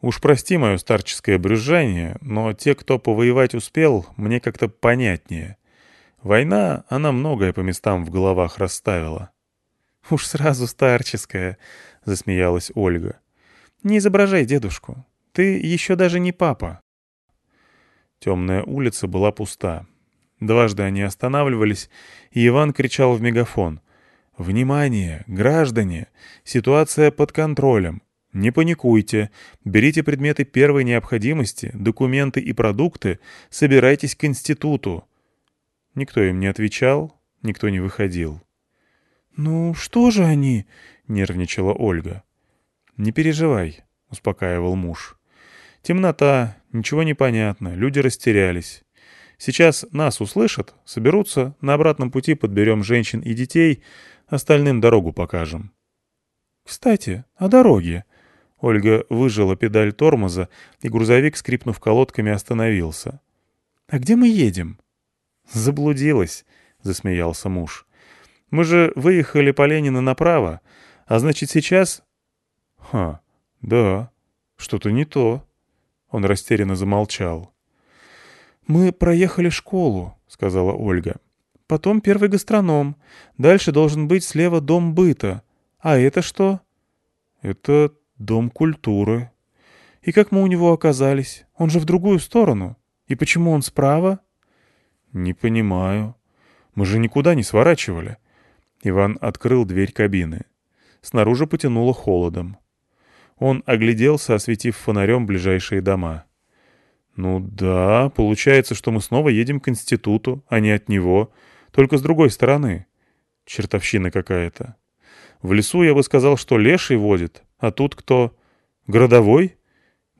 Уж прости мое старческое брюзжание, но те, кто повоевать успел, мне как-то понятнее. Война, она многое по местам в головах расставила. «Уж сразу старческая», — засмеялась Ольга. «Не изображай дедушку. Ты еще даже не папа». Темная улица была пуста. Дважды они останавливались, и Иван кричал в мегафон. «Внимание, граждане! Ситуация под контролем. Не паникуйте. Берите предметы первой необходимости, документы и продукты, собирайтесь к институту». Никто им не отвечал, никто не выходил. «Ну, что же они?» — нервничала Ольга. «Не переживай», — успокаивал муж. «Темнота, ничего не понятно, люди растерялись. Сейчас нас услышат, соберутся, на обратном пути подберем женщин и детей, остальным дорогу покажем». «Кстати, о дороге». Ольга выжила педаль тормоза, и грузовик, скрипнув колодками, остановился. «А где мы едем?» «Заблудилась», — засмеялся муж. «Мы же выехали по Ленина направо, а значит сейчас...» «Ха, да, что-то не то». Он растерянно замолчал. «Мы проехали школу», — сказала Ольга. «Потом первый гастроном. Дальше должен быть слева дом быта. А это что?» «Это дом культуры». «И как мы у него оказались? Он же в другую сторону. И почему он справа?» «Не понимаю. Мы же никуда не сворачивали». Иван открыл дверь кабины. Снаружи потянуло холодом. Он огляделся, осветив фонарем ближайшие дома. «Ну да, получается, что мы снова едем к институту, а не от него, только с другой стороны. Чертовщина какая-то. В лесу я бы сказал, что леший водит, а тут кто? Городовой?»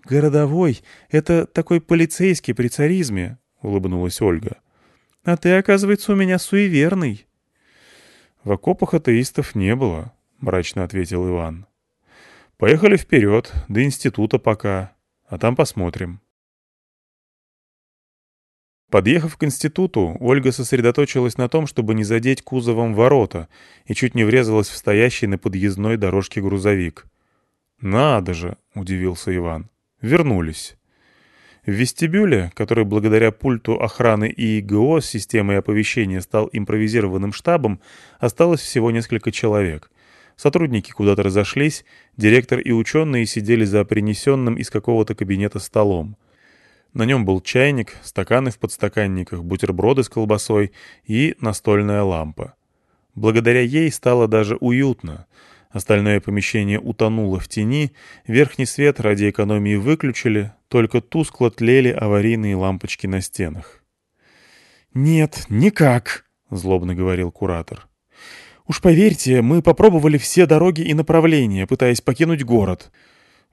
«Городовой — это такой полицейский при царизме», — улыбнулась Ольга. А ты, оказывается, у меня суеверный. — В окопах атеистов не было, — мрачно ответил Иван. — Поехали вперед, до института пока, а там посмотрим. Подъехав к институту, Ольга сосредоточилась на том, чтобы не задеть кузовом ворота, и чуть не врезалась в стоящий на подъездной дорожке грузовик. «Надо же!» — удивился Иван. «Вернулись». В вестибюле, который благодаря пульту охраны и ИГО с системой оповещения стал импровизированным штабом, осталось всего несколько человек. Сотрудники куда-то разошлись, директор и ученые сидели за принесенным из какого-то кабинета столом. На нем был чайник, стаканы в подстаканниках, бутерброды с колбасой и настольная лампа. Благодаря ей стало даже уютно. Остальное помещение утонуло в тени, верхний свет ради экономии выключили, только тускло тлели аварийные лампочки на стенах. «Нет, никак», — злобно говорил куратор. «Уж поверьте, мы попробовали все дороги и направления, пытаясь покинуть город.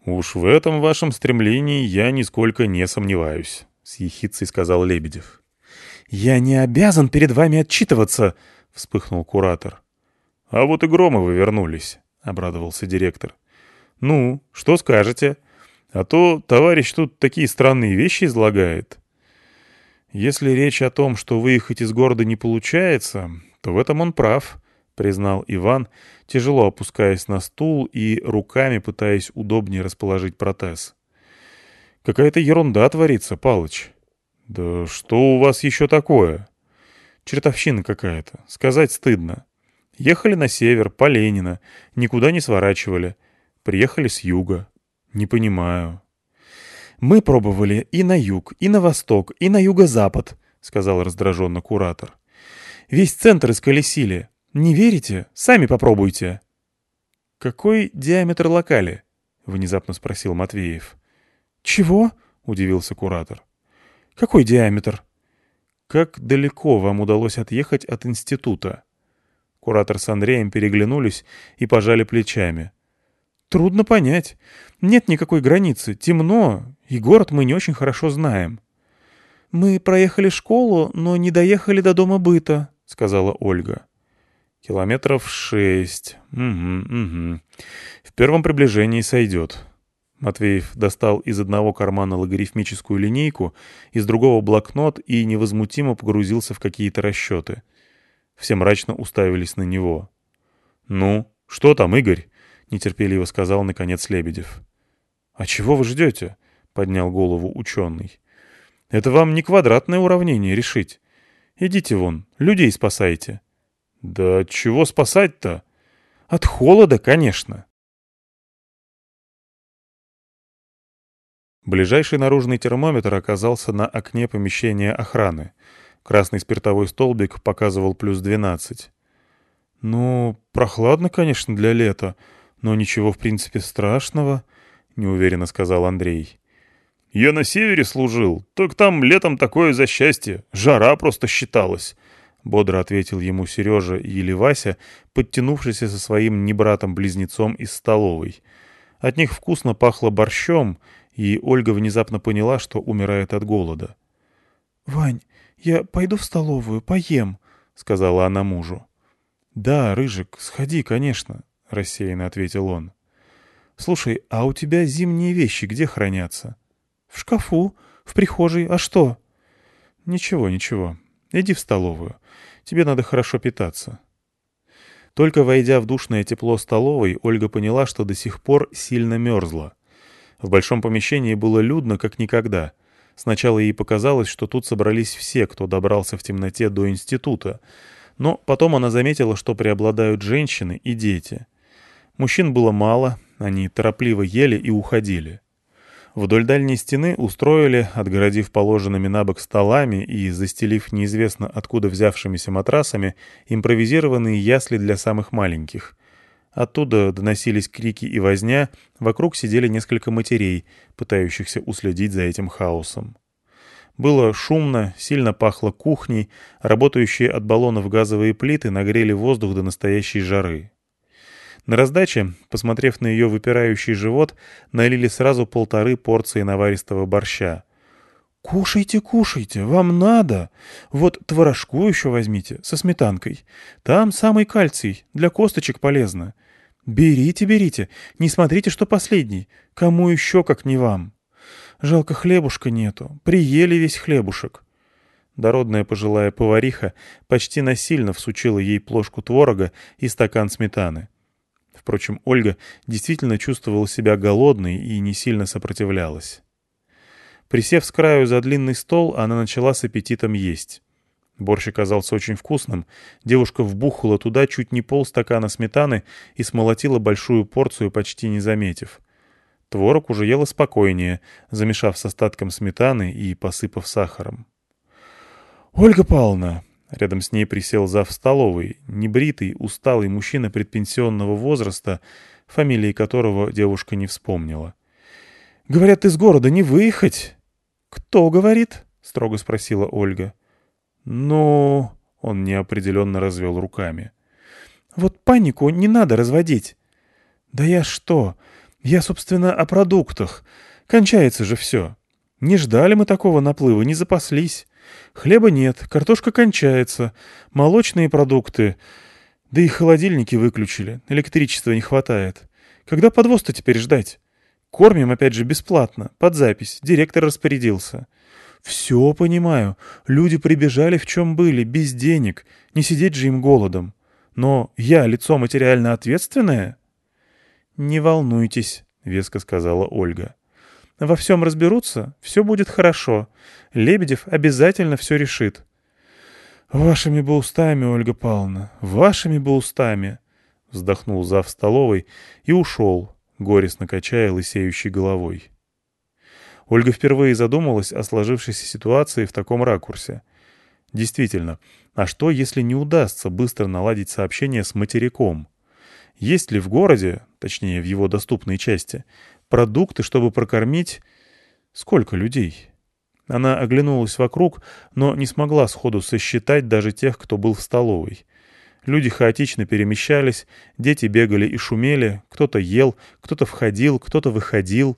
«Уж в этом вашем стремлении я нисколько не сомневаюсь», — с ехицей сказал Лебедев. «Я не обязан перед вами отчитываться», — вспыхнул куратор. «А вот и Громовы вернулись», — обрадовался директор. «Ну, что скажете? А то товарищ тут такие странные вещи излагает». «Если речь о том, что выехать из города не получается, то в этом он прав», — признал Иван, тяжело опускаясь на стул и руками пытаясь удобнее расположить протез. «Какая-то ерунда творится, Палыч». «Да что у вас еще такое?» «Чертовщина какая-то. Сказать стыдно. Ехали на север, по Ленина, никуда не сворачивали. Приехали с юга. Не понимаю». «Мы пробовали и на юг, и на восток, и на юго-запад», — сказал раздраженно куратор. «Весь центр исколесили. Не верите? Сами попробуйте. Какой диаметр локали? Внезапно спросил Матвеев. Чего? Удивился куратор. Какой диаметр? Как далеко вам удалось отъехать от института? Куратор с Андреем переглянулись и пожали плечами. Трудно понять. Нет никакой границы. Темно, и город мы не очень хорошо знаем. Мы проехали школу, но не доехали до дома быта, сказала Ольга. Километров шесть. Угу, угу. В первом приближении сойдет. Матвеев достал из одного кармана логарифмическую линейку, из другого блокнот и невозмутимо погрузился в какие-то расчеты. Все мрачно уставились на него. «Ну, что там, Игорь?» — нетерпеливо сказал, наконец, Лебедев. «А чего вы ждете?» — поднял голову ученый. «Это вам не квадратное уравнение решить. Идите вон, людей спасайте». «Да чего спасать-то?» «От холода, конечно». Ближайший наружный термометр оказался на окне помещения охраны. Красный спиртовой столбик показывал плюс 12. «Ну, прохладно, конечно, для лета, но ничего, в принципе, страшного», — неуверенно сказал Андрей. «Я на севере служил, так там летом такое за счастье, жара просто считалась», — бодро ответил ему Сережа или Вася, подтянувшийся со своим небратом-близнецом из столовой. От них вкусно пахло борщом, и Ольга внезапно поняла, что умирает от голода. «Вань, я пойду в столовую, поем», — сказала она мужу. «Да, Рыжик, сходи, конечно», — рассеянно ответил он. «Слушай, а у тебя зимние вещи где хранятся?» «В шкафу, в прихожей, а что?» «Ничего, ничего. Иди в столовую. Тебе надо хорошо питаться». Только войдя в душное тепло столовой, Ольга поняла, что до сих пор сильно мерзла. В большом помещении было людно, как никогда. Сначала ей показалось, что тут собрались все, кто добрался в темноте до института. Но потом она заметила, что преобладают женщины и дети. Мужчин было мало, они торопливо ели и уходили. Вдоль дальней стены устроили, отгородив положенными на бок столами и застелив неизвестно откуда взявшимися матрасами, импровизированные ясли для самых маленьких. Оттуда доносились крики и возня, вокруг сидели несколько матерей, пытающихся уследить за этим хаосом. Было шумно, сильно пахло кухней, работающие от баллонов газовые плиты нагрели воздух до настоящей жары. На раздаче, посмотрев на ее выпирающий живот, налили сразу полторы порции наваристого борща. «Кушайте, кушайте, вам надо. Вот творожку еще возьмите, со сметанкой. Там самый кальций, для косточек полезно. Берите, берите, не смотрите, что последний. Кому еще, как не вам. Жалко, хлебушка нету, приели весь хлебушек». Дородная пожилая повариха почти насильно всучила ей плошку творога и стакан сметаны. Впрочем, Ольга действительно чувствовала себя голодной и не сильно сопротивлялась. Присев с краю за длинный стол, она начала с аппетитом есть. Борщ оказался очень вкусным. Девушка вбухала туда чуть не полстакана сметаны и смолотила большую порцию, почти не заметив. Творог уже ела спокойнее, замешав с остатком сметаны и посыпав сахаром. «Ольга Павловна!» Рядом с ней присел зав столовой, небритый, усталый мужчина предпенсионного возраста, фамилии которого девушка не вспомнила. «Говорят, из города не выехать». «Кто говорит?» — строго спросила Ольга. «Ну...» — он неопределенно развел руками. «Вот панику не надо разводить». «Да я что? Я, собственно, о продуктах. Кончается же все. Не ждали мы такого наплыва, не запаслись. Хлеба нет, картошка кончается, молочные продукты. Да и холодильники выключили, электричества не хватает. Когда подвоз-то теперь ждать? Кормим, опять же, бесплатно, под запись, директор распорядился. Все понимаю, люди прибежали в чем были, без денег, не сидеть же им голодом. Но я лицо материально ответственное? «Не волнуйтесь», — веско сказала Ольга. «Во всем разберутся, все будет хорошо. Лебедев обязательно все решит». «Вашими бы устами, Ольга Павловна, вашими бы устами», — вздохнул зав столовой и ушел, горестно качая лысеющей головой. Ольга впервые задумалась о сложившейся ситуации в таком ракурсе. Действительно, а что, если не удастся быстро наладить сообщение с материком? Есть ли в городе, точнее в его доступной части, продукты, чтобы прокормить... Сколько людей? Она оглянулась вокруг, но не смогла сходу сосчитать даже тех, кто был в столовой. Люди хаотично перемещались, дети бегали и шумели, кто-то ел, кто-то входил, кто-то выходил.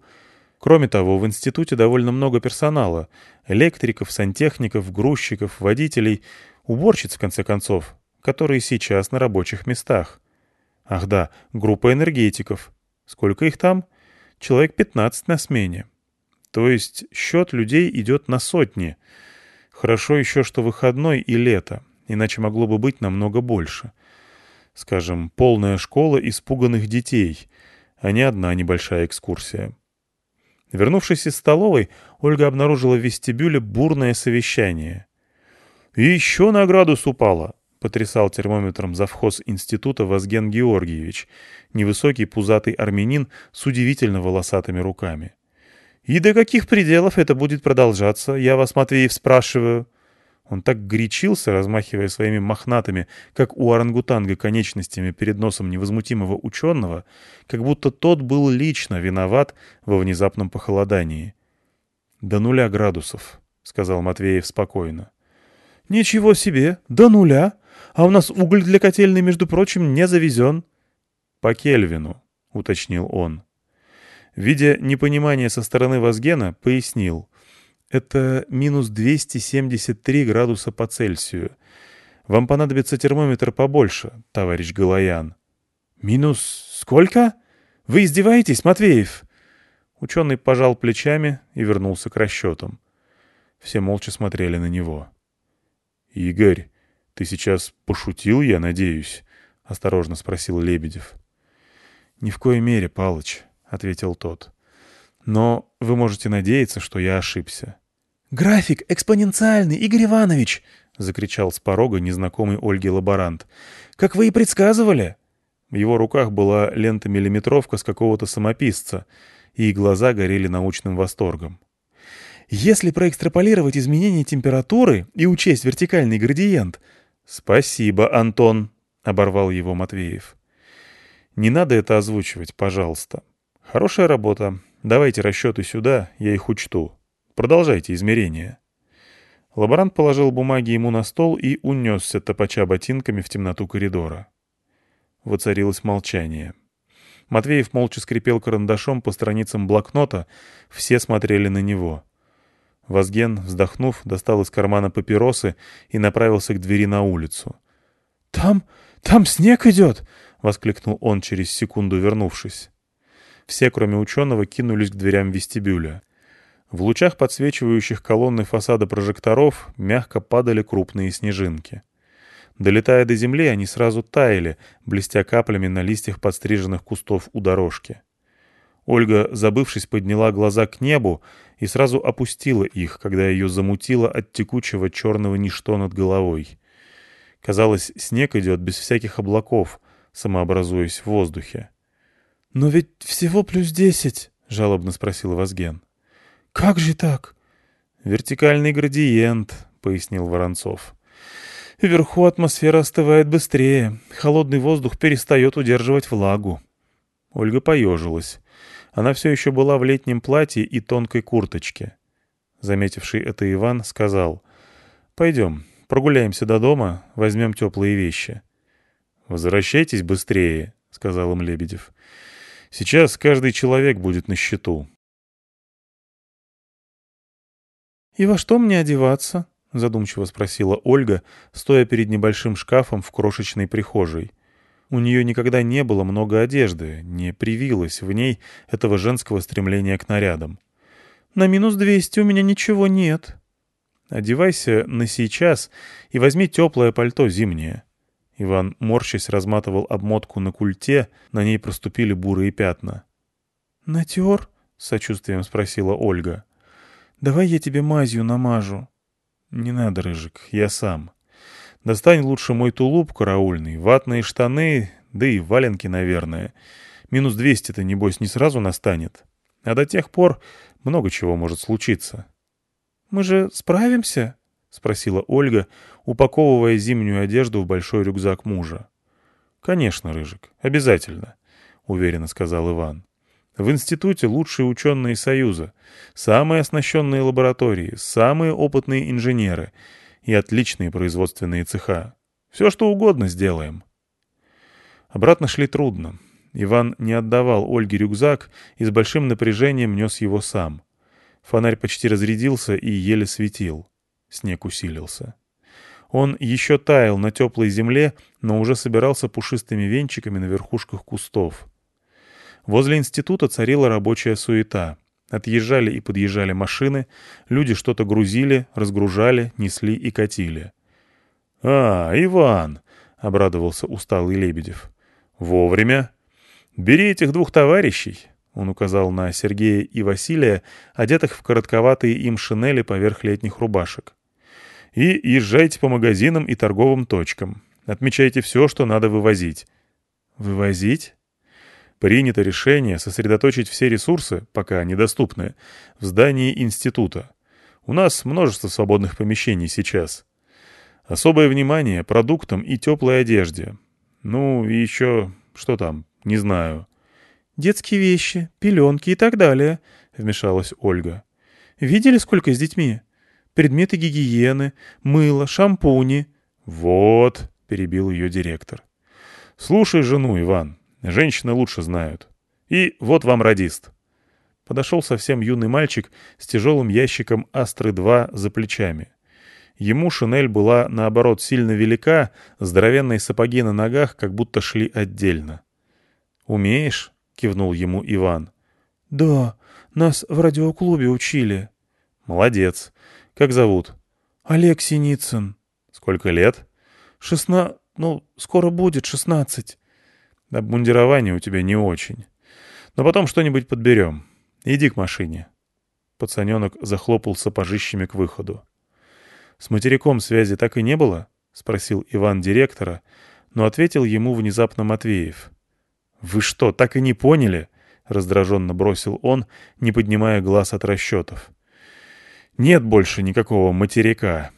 Кроме того, в институте довольно много персонала — электриков, сантехников, грузчиков, водителей, уборщиц, в конце концов, которые сейчас на рабочих местах. Ах да, группа энергетиков. Сколько их там? Человек 15 на смене. То есть счет людей идет на сотни. Хорошо еще, что выходной и лето, иначе могло бы быть намного больше. Скажем, полная школа испуганных детей, а не одна небольшая экскурсия. Вернувшись из столовой, Ольга обнаружила в вестибюле бурное совещание. «И еще на градус упала потрясал термометром завхоз института Возген Георгиевич, невысокий пузатый армянин с удивительно волосатыми руками. «И до каких пределов это будет продолжаться, я вас, Матвеев, спрашиваю?» Он так горячился, размахивая своими мохнатыми, как у орангутанга, конечностями перед носом невозмутимого ученого, как будто тот был лично виноват во внезапном похолодании. «До нуля градусов», — сказал Матвеев спокойно. «Ничего себе! До нуля! А у нас уголь для котельной, между прочим, не завезен». «По Кельвину», — уточнил он. Видя непонимание со стороны Вазгена, пояснил. «Это минус 273 градуса по Цельсию. Вам понадобится термометр побольше, товарищ Галаян». «Минус сколько? Вы издеваетесь, Матвеев?» Ученый пожал плечами и вернулся к расчетам. Все молча смотрели на него. «Игорь, ты сейчас пошутил, я надеюсь?» — осторожно спросил Лебедев. «Ни в коей мере, Палыч», — ответил тот. «Но вы можете надеяться, что я ошибся». «График экспоненциальный, Игорь Иванович!» — закричал с порога незнакомый Ольге лаборант. «Как вы и предсказывали!» В его руках была лента-миллиметровка с какого-то самописца, и глаза горели научным восторгом. Если проэкстраполировать изменение температуры и учесть вертикальный градиент... «Спасибо, Антон», — оборвал его Матвеев. «Не надо это озвучивать, пожалуйста. Хорошая работа. Давайте расчеты сюда, я их учту. Продолжайте измерения». Лаборант положил бумаги ему на стол и унесся, топача ботинками в темноту коридора. Воцарилось молчание. Матвеев молча скрипел карандашом по страницам блокнота, все смотрели на него. Возген, вздохнув, достал из кармана папиросы и направился к двери на улицу. «Там... там снег идет!» — воскликнул он через секунду, вернувшись. Все, кроме ученого, кинулись к дверям вестибюля. В лучах подсвечивающих колонны фасада прожекторов мягко падали крупные снежинки. Долетая до земли, они сразу таяли, блестя каплями на листьях подстриженных кустов у дорожки. Ольга, забывшись, подняла глаза к небу и сразу опустила их, когда ее замутило от текучего черного ничто над головой. Казалось, снег идет без всяких облаков, самообразуясь в воздухе. «Но ведь всего плюс десять», — жалобно спросил Вазген. «Как же так?» «Вертикальный градиент», — пояснил Воронцов. «Вверху атмосфера остывает быстрее, холодный воздух перестает удерживать влагу». Ольга поежилась. Она все еще была в летнем платье и тонкой курточке. Заметивший это Иван сказал, «Пойдем, прогуляемся до дома, возьмем теплые вещи». «Возвращайтесь быстрее», — сказал им Лебедев. «Сейчас каждый человек будет на счету». «И во что мне одеваться?» — задумчиво спросила Ольга, стоя перед небольшим шкафом в крошечной прихожей. У нее никогда не было много одежды, не привилось в ней этого женского стремления к нарядам. «На минус двести у меня ничего нет». «Одевайся на сейчас и возьми теплое пальто зимнее». Иван, морщась, разматывал обмотку на культе, на ней проступили бурые пятна. «Натер?» — сочувствием спросила Ольга. «Давай я тебе мазью намажу». «Не надо, Рыжик, я сам». Достань лучше мой тулуп караульный, ватные штаны, да и валенки, наверное. Минус двести-то, небось, не сразу настанет. А до тех пор много чего может случиться. — Мы же справимся? — спросила Ольга, упаковывая зимнюю одежду в большой рюкзак мужа. — Конечно, Рыжик, обязательно, — уверенно сказал Иван. В институте лучшие ученые Союза, самые оснащенные лаборатории, самые опытные инженеры — и отличные производственные цеха. Все, что угодно сделаем. Обратно шли трудно. Иван не отдавал Ольге рюкзак и с большим напряжением нес его сам. Фонарь почти разрядился и еле светил. Снег усилился. Он еще таял на теплой земле, но уже собирался пушистыми венчиками на верхушках кустов. Возле института царила рабочая суета. Отъезжали и подъезжали машины, люди что-то грузили, разгружали, несли и катили. «А, Иван!» — обрадовался усталый Лебедев. «Вовремя. Бери этих двух товарищей!» — он указал на Сергея и Василия, одетых в коротковатые им шинели поверх летних рубашек. «И езжайте по магазинам и торговым точкам. Отмечайте все, что надо вывозить». «Вывозить?» Принято решение сосредоточить все ресурсы, пока они доступны, в здании института. У нас множество свободных помещений сейчас. Особое внимание продуктам и теплой одежде. Ну, и еще... что там? Не знаю. «Детские вещи, пеленки и так далее», — вмешалась Ольга. «Видели, сколько с детьми? Предметы гигиены, мыло, шампуни». «Вот», — перебил ее директор. «Слушай жену, Иван. Женщины лучше знают. И вот вам радист. Подошел совсем юный мальчик с тяжелым ящиком «Астры-2» за плечами. Ему шинель была, наоборот, сильно велика, здоровенные сапоги на ногах как будто шли отдельно. «Умеешь?» — кивнул ему Иван. «Да, нас в радиоклубе учили». «Молодец. Как зовут?» «Олег Синицын». «Сколько лет?» «Шестна... ну, скоро будет шестнадцать». Обмундирование у тебя не очень. Но потом что-нибудь подберем. Иди к машине». Пацаненок захлопал сапожищами к выходу. «С материком связи так и не было?» — спросил Иван директора, но ответил ему внезапно Матвеев. «Вы что, так и не поняли?» — раздраженно бросил он, не поднимая глаз от расчетов. «Нет больше никакого материка.